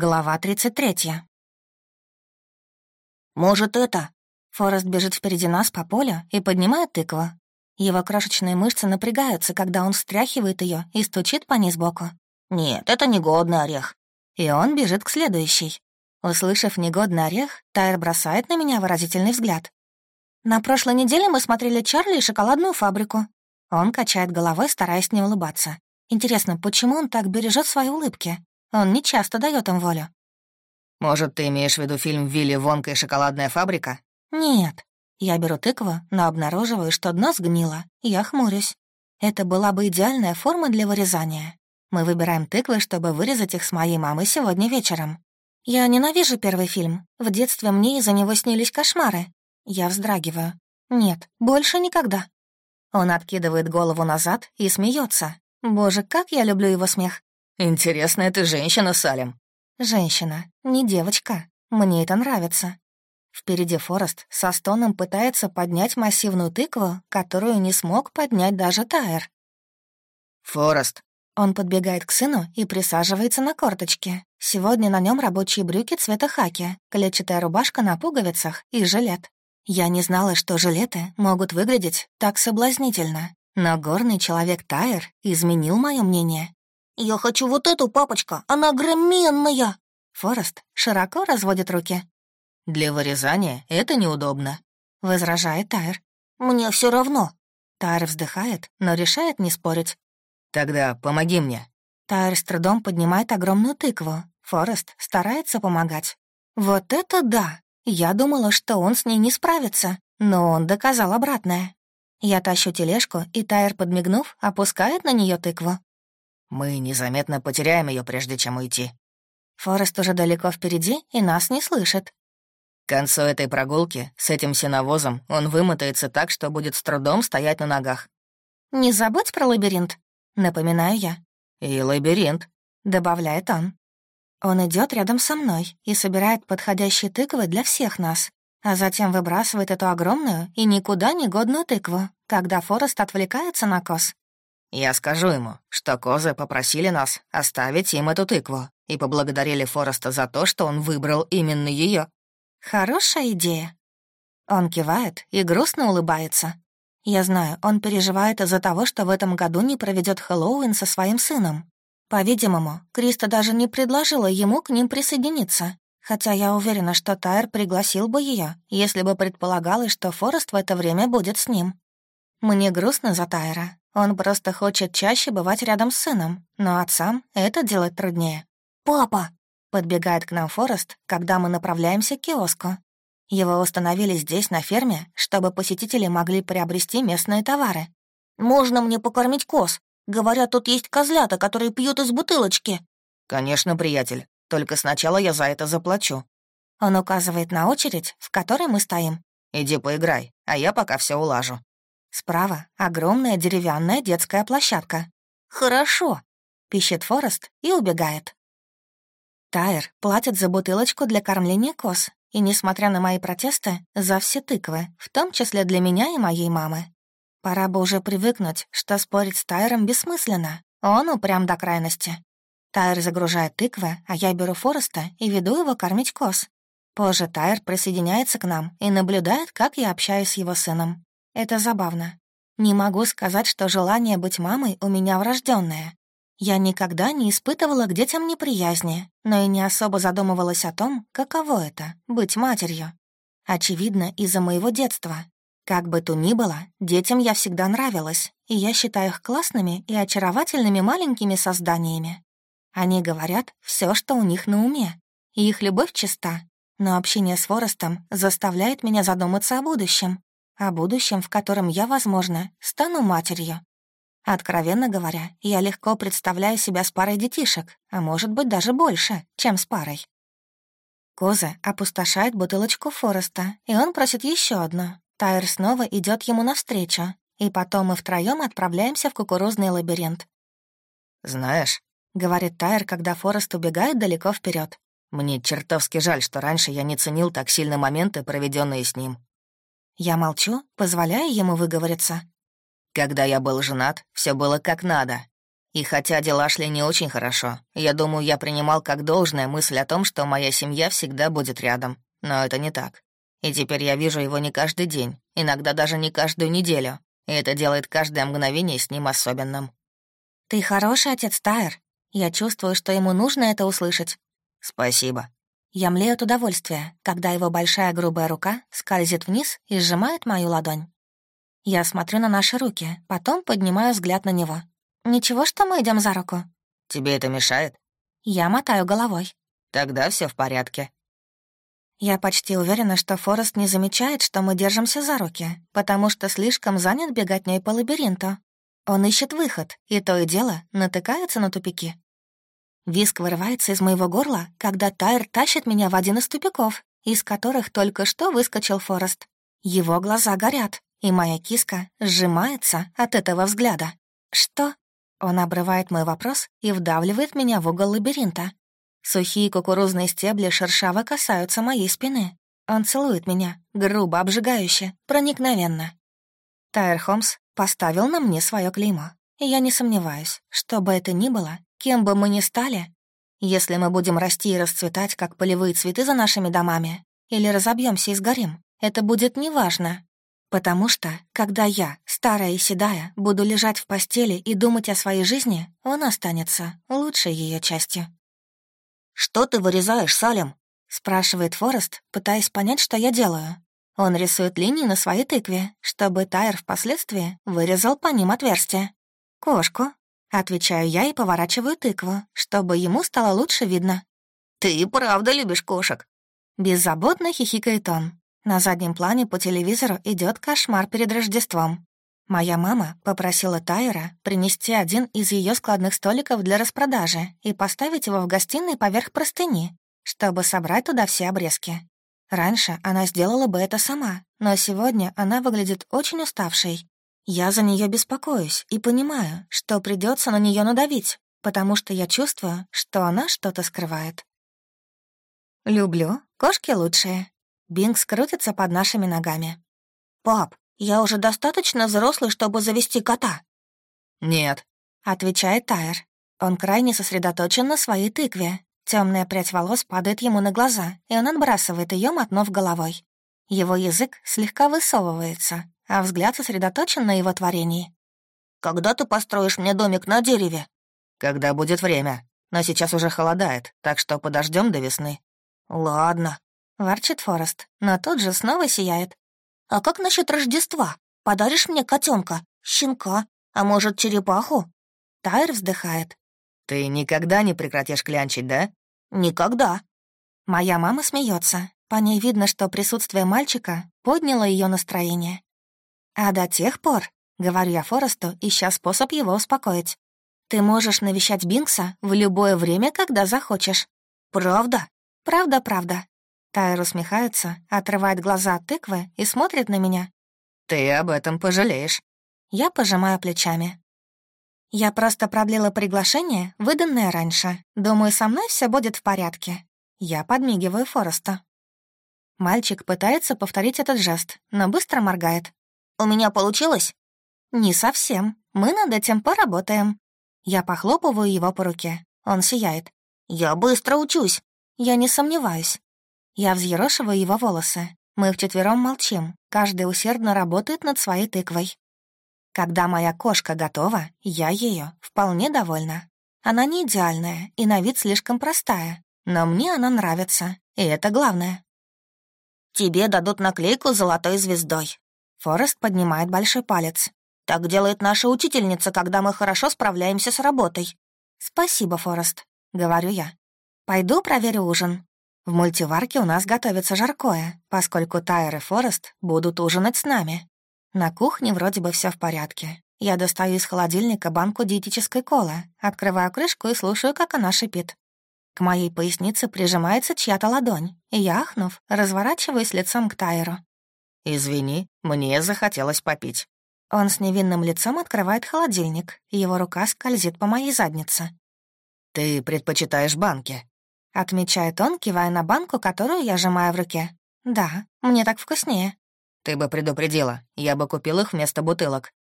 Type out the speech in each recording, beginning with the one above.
Глава 33. «Может, это?» Форест бежит впереди нас по полю и поднимает тыкву. Его крошечные мышцы напрягаются, когда он встряхивает ее и стучит по ней сбоку. «Нет, это негодный орех». И он бежит к следующей. Услышав негодный орех, Тайр бросает на меня выразительный взгляд. «На прошлой неделе мы смотрели Чарли и шоколадную фабрику». Он качает головой, стараясь не улыбаться. Интересно, почему он так бережет свои улыбки? Он не часто дает им волю. «Может, ты имеешь в виду фильм «Вилли Вонка и шоколадная фабрика»?» «Нет». Я беру тыкву, но обнаруживаю, что дно сгнило. Я хмурюсь. Это была бы идеальная форма для вырезания. Мы выбираем тыквы, чтобы вырезать их с моей мамой сегодня вечером. Я ненавижу первый фильм. В детстве мне из-за него снились кошмары. Я вздрагиваю. Нет, больше никогда. Он откидывает голову назад и смеется. Боже, как я люблю его смех. «Интересная ты женщина, Салем». «Женщина, не девочка. Мне это нравится». Впереди Форест со стоном пытается поднять массивную тыкву, которую не смог поднять даже Тайр. «Форест». Он подбегает к сыну и присаживается на корточке. Сегодня на нем рабочие брюки цвета хаки, клетчатая рубашка на пуговицах и жилет. Я не знала, что жилеты могут выглядеть так соблазнительно, но горный человек Тайр изменил мое мнение. «Я хочу вот эту, папочка, она огроменная!» Форест широко разводит руки. «Для вырезания это неудобно», — возражает Тайр. «Мне все равно». Тайр вздыхает, но решает не спорить. «Тогда помоги мне». Тайр с трудом поднимает огромную тыкву. Форест старается помогать. «Вот это да! Я думала, что он с ней не справится, но он доказал обратное. Я тащу тележку, и Тайр, подмигнув, опускает на нее тыкву. Мы незаметно потеряем ее, прежде чем уйти. Форест уже далеко впереди и нас не слышит. К концу этой прогулки с этим сеновозом он вымотается так, что будет с трудом стоять на ногах. «Не забудь про лабиринт», — напоминаю я. «И лабиринт», — добавляет он. Он идет рядом со мной и собирает подходящие тыквы для всех нас, а затем выбрасывает эту огромную и никуда не годную тыкву, когда Форест отвлекается на кос. Я скажу ему, что козы попросили нас оставить им эту тыкву и поблагодарили Фореста за то, что он выбрал именно ее. Хорошая идея. Он кивает и грустно улыбается. Я знаю, он переживает из-за того, что в этом году не проведет Хэллоуин со своим сыном. По-видимому, Криста даже не предложила ему к ним присоединиться, хотя я уверена, что Тайр пригласил бы ее, если бы предполагалось, что Форест в это время будет с ним. Мне грустно за Тайра, он просто хочет чаще бывать рядом с сыном, но отцам это делать труднее. «Папа!» — подбегает к нам Форест, когда мы направляемся к киоску. Его установили здесь, на ферме, чтобы посетители могли приобрести местные товары. «Можно мне покормить коз? Говорят, тут есть козлята, которые пьют из бутылочки». «Конечно, приятель. Только сначала я за это заплачу». Он указывает на очередь, в которой мы стоим. «Иди поиграй, а я пока все улажу». Справа — огромная деревянная детская площадка. «Хорошо», — пищит Форест и убегает. Тайр платит за бутылочку для кормления коз, и, несмотря на мои протесты, за все тыквы, в том числе для меня и моей мамы. Пора бы уже привыкнуть, что спорить с Тайром бессмысленно. Он упрям до крайности. Тайр загружает тыквы, а я беру Фореста и веду его кормить коз. Позже Тайр присоединяется к нам и наблюдает, как я общаюсь с его сыном. Это забавно. Не могу сказать, что желание быть мамой у меня врожденное. Я никогда не испытывала к детям неприязни, но и не особо задумывалась о том, каково это — быть матерью. Очевидно, из-за моего детства. Как бы то ни было, детям я всегда нравилась, и я считаю их классными и очаровательными маленькими созданиями. Они говорят все, что у них на уме, и их любовь чиста, но общение с Форестом заставляет меня задуматься о будущем о будущем, в котором я, возможно, стану матерью. Откровенно говоря, я легко представляю себя с парой детишек, а может быть даже больше, чем с парой. Коза опустошает бутылочку Фореста, и он просит еще одну. Тайр снова идет ему навстречу, и потом мы втроем отправляемся в кукурузный лабиринт. «Знаешь», — говорит Тайр, когда Форест убегает далеко вперед. «Мне чертовски жаль, что раньше я не ценил так сильно моменты, проведенные с ним. Я молчу, позволяя ему выговориться. Когда я был женат, все было как надо. И хотя дела шли не очень хорошо, я думаю, я принимал как должное мысль о том, что моя семья всегда будет рядом. Но это не так. И теперь я вижу его не каждый день, иногда даже не каждую неделю. И это делает каждое мгновение с ним особенным. «Ты хороший отец, Тайр. Я чувствую, что ему нужно это услышать». «Спасибо». Я млею от удовольствия, когда его большая грубая рука скользит вниз и сжимает мою ладонь. Я смотрю на наши руки, потом поднимаю взгляд на него. «Ничего, что мы идем за руку?» «Тебе это мешает?» Я мотаю головой. «Тогда все в порядке». Я почти уверена, что Форест не замечает, что мы держимся за руки, потому что слишком занят беготней по лабиринту. Он ищет выход, и то и дело натыкается на тупики. Виск вырывается из моего горла, когда Тайр тащит меня в один из тупиков, из которых только что выскочил Форест. Его глаза горят, и моя киска сжимается от этого взгляда. «Что?» Он обрывает мой вопрос и вдавливает меня в угол лабиринта. Сухие кукурузные стебли шершаво касаются моей спины. Он целует меня, грубо, обжигающе, проникновенно. Тайр Холмс поставил на мне свое клеймо. И я не сомневаюсь, что бы это ни было, кем бы мы ни стали, если мы будем расти и расцветать, как полевые цветы за нашими домами, или разобьемся и сгорим, это будет неважно. Потому что, когда я, старая и седая, буду лежать в постели и думать о своей жизни, он останется лучшей ее частью. «Что ты вырезаешь, Салем?» — спрашивает Форест, пытаясь понять, что я делаю. Он рисует линии на своей тыкве, чтобы Тайр впоследствии вырезал по ним отверстие. «Кошку», — отвечаю я и поворачиваю тыкву, чтобы ему стало лучше видно. «Ты правда любишь кошек?» Беззаботно хихикает он, на заднем плане по телевизору идет кошмар перед Рождеством. Моя мама попросила Тайера принести один из ее складных столиков для распродажи и поставить его в гостиной поверх простыни, чтобы собрать туда все обрезки. Раньше она сделала бы это сама, но сегодня она выглядит очень уставшей. Я за нее беспокоюсь и понимаю, что придется на нее надавить, потому что я чувствую, что она что-то скрывает. Люблю, кошки лучшие, Бинг скрутится под нашими ногами. «Пап, я уже достаточно взрослый, чтобы завести кота?» «Нет», — отвечает Тайр. Он крайне сосредоточен на своей тыкве. Темная прядь волос падает ему на глаза, и он отбрасывает ее, мотнув головой. Его язык слегка высовывается, а взгляд сосредоточен на его творении. «Когда ты построишь мне домик на дереве?» «Когда будет время. Но сейчас уже холодает, так что подождем до весны». «Ладно», Ворчит Форест, но тут же снова сияет. «А как насчет Рождества? Подаришь мне котенка, щенка, а может, черепаху?» Тайр вздыхает. «Ты никогда не прекратишь клянчить, да?» «Никогда». Моя мама смеется. По ней видно, что присутствие мальчика подняло ее настроение. «А до тех пор», — говорю я Форесту, ища способ его успокоить, «ты можешь навещать Бинкса в любое время, когда захочешь». «Правда?» «Правда-правда. Тайр усмехается, отрывает глаза от тыквы и смотрит на меня. «Ты об этом пожалеешь». Я пожимаю плечами. Я просто продлила приглашение, выданное раньше. Думаю, со мной все будет в порядке. Я подмигиваю Фореста. Мальчик пытается повторить этот жест, но быстро моргает. «У меня получилось?» «Не совсем. Мы над этим поработаем». Я похлопываю его по руке. Он сияет. «Я быстро учусь». Я не сомневаюсь. Я взъерошиваю его волосы. Мы вчетвером молчим, каждый усердно работает над своей тыквой. Когда моя кошка готова, я ее вполне довольна. Она не идеальная и на вид слишком простая, но мне она нравится, и это главное. «Тебе дадут наклейку с золотой звездой». Форест поднимает большой палец. «Так делает наша учительница, когда мы хорошо справляемся с работой». «Спасибо, Форест», — говорю я. «Пойду проверю ужин. В мультиварке у нас готовится жаркое, поскольку Тайр и Форест будут ужинать с нами. На кухне вроде бы все в порядке. Я достаю из холодильника банку диетической колы, открываю крышку и слушаю, как она шипит. К моей пояснице прижимается чья-то ладонь, и я, ахнув, разворачиваюсь лицом к Тайру. «Извини, мне захотелось попить». Он с невинным лицом открывает холодильник, его рука скользит по моей заднице. «Ты предпочитаешь банки?» — отмечает он, кивая на банку, которую я сжимаю в руке. «Да, мне так вкуснее». «Ты бы предупредила, я бы купил их вместо бутылок».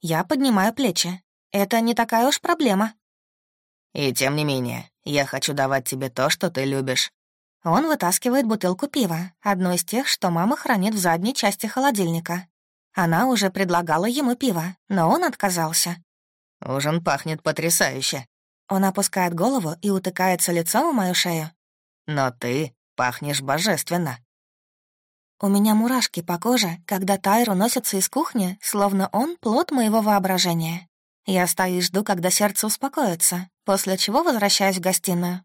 Я поднимаю плечи. Это не такая уж проблема. И тем не менее, я хочу давать тебе то, что ты любишь. Он вытаскивает бутылку пива, одну из тех, что мама хранит в задней части холодильника. Она уже предлагала ему пиво, но он отказался. «Ужин пахнет потрясающе». Он опускает голову и утыкается лицом в мою шею. «Но ты пахнешь божественно». У меня мурашки по коже, когда Тайр уносится из кухни, словно он плод моего воображения. Я стою и жду, когда сердце успокоится, после чего возвращаюсь в гостиную.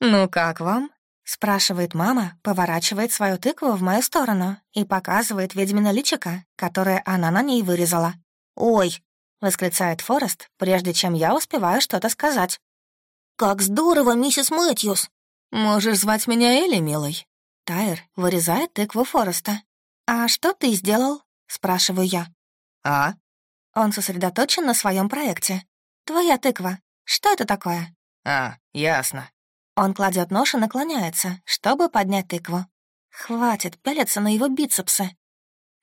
«Ну как вам?» — спрашивает мама, поворачивает свою тыкву в мою сторону и показывает ведьмина личико, которое она на ней вырезала. «Ой!» — восклицает Форест, прежде чем я успеваю что-то сказать. «Как здорово, миссис Мэтьюс!» «Можешь звать меня Элли, милый?» Тайр вырезает тыкву Фореста. «А что ты сделал?» — спрашиваю я. «А?» Он сосредоточен на своем проекте. «Твоя тыква. Что это такое?» «А, ясно». Он кладет нож и наклоняется, чтобы поднять тыкву. Хватит пялиться на его бицепсы.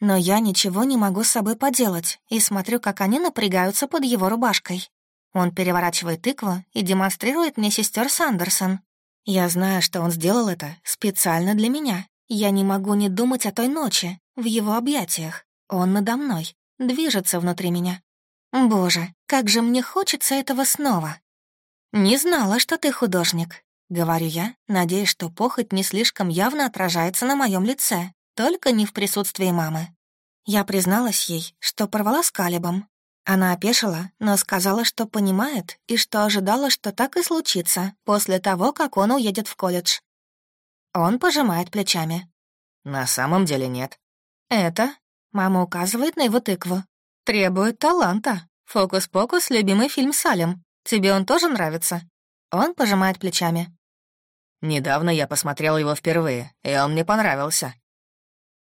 Но я ничего не могу с собой поделать и смотрю, как они напрягаются под его рубашкой. Он переворачивает тыкву и демонстрирует мне сестер Сандерсон, я знаю, что он сделал это специально для меня. Я не могу не думать о той ночи, в его объятиях. Он надо мной, движется внутри меня. Боже, как же мне хочется этого снова. «Не знала, что ты художник», — говорю я, надеясь, что похоть не слишком явно отражается на моем лице, только не в присутствии мамы. Я призналась ей, что порвала с Калибом, она опешила, но сказала, что понимает и что ожидала, что так и случится после того, как он уедет в колледж. Он пожимает плечами. «На самом деле нет». «Это?» — мама указывает на его тыкву. «Требует таланта. Фокус-покус — любимый фильм Салем. Тебе он тоже нравится?» Он пожимает плечами. «Недавно я посмотрел его впервые, и он мне понравился».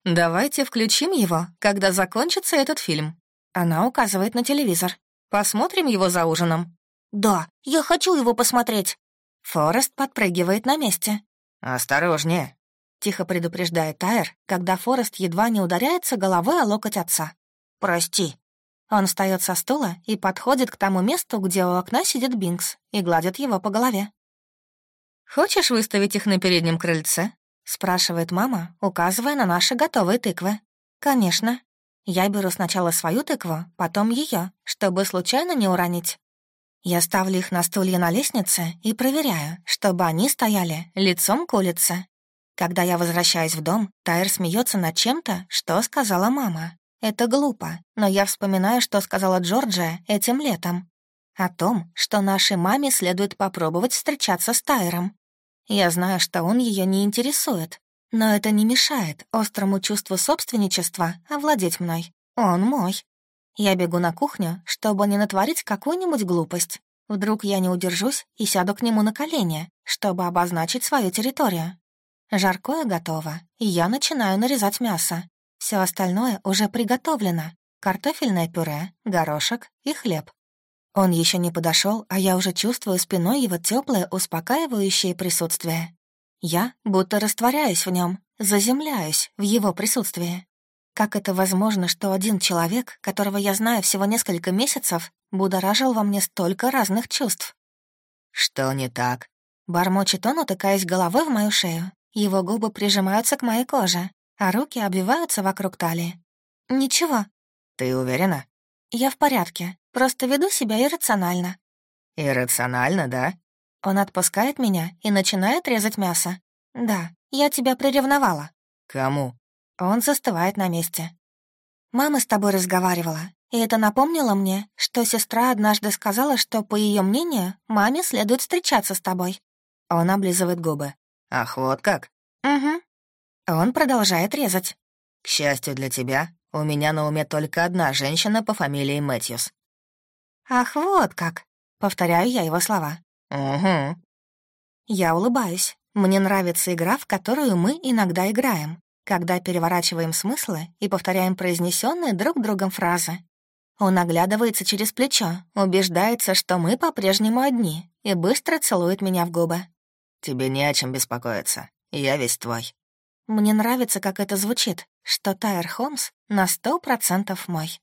«Давайте включим его, когда закончится этот фильм», она указывает на телевизор. «Посмотрим его за ужином?» «Да, я хочу его посмотреть». Форест подпрыгивает на месте. «Осторожнее», — тихо предупреждает Тайр, когда Форест едва не ударяется головой о локоть отца. «Прости». Он встает со стула и подходит к тому месту, где у окна сидит Бинкс, и гладит его по голове. «Хочешь выставить их на переднем крыльце?» — спрашивает мама, указывая на наши готовые тыквы. «Конечно», я беру сначала свою тыкву, потом ее, чтобы случайно не уронить. Я ставлю их на стулья на лестнице и проверяю, чтобы они стояли лицом к улице. Когда я возвращаюсь в дом, Тайр смеется над чем-то, что сказала мама. Это глупо, но я вспоминаю, что сказала Джорджия этим летом. О том, что нашей маме следует попробовать встречаться с Тайром. Я знаю, что он ее не интересует, но это не мешает острому чувству собственничества овладеть мной. Он мой. Я бегу на кухню, чтобы не натворить какую-нибудь глупость. Вдруг я не удержусь и сяду к нему на колени, чтобы обозначить свою территорию. Жаркое готово, и я начинаю нарезать мясо. Все остальное уже приготовлено. Картофельное пюре, горошек и хлеб. Он еще не подошел, а я уже чувствую спиной его теплое, успокаивающее присутствие. Я будто растворяюсь в нем, заземляюсь в его присутствии. Как это возможно, что один человек, которого я знаю всего несколько месяцев, будоражил во мне столько разных чувств? «Что не так?» Бормочет он, утыкаясь головой в мою шею. Его губы прижимаются к моей коже, а руки обвиваются вокруг талии. «Ничего». «Ты уверена?» «Я в порядке, просто веду себя иррационально». «Иррационально, да?» Он отпускает меня и начинает резать мясо. «Да, я тебя приревновала». «Кому?» Он застывает на месте. «Мама с тобой разговаривала, и это напомнило мне, что сестра однажды сказала, что, по ее мнению, маме следует встречаться с тобой». Он облизывает губы. «Ах, вот как?» «Угу». Он продолжает резать. «К счастью для тебя, у меня на уме только одна женщина по фамилии Мэтьюс». «Ах, вот как!» — повторяю я его слова. «Угу». Я улыбаюсь. Мне нравится игра, в которую мы иногда играем, когда переворачиваем смыслы и повторяем произнесенные друг другом фразы. Он оглядывается через плечо, убеждается, что мы по-прежнему одни, и быстро целует меня в губы. «Тебе не о чем беспокоиться. Я весь твой». Мне нравится, как это звучит, что Тайр Холмс на сто процентов мой.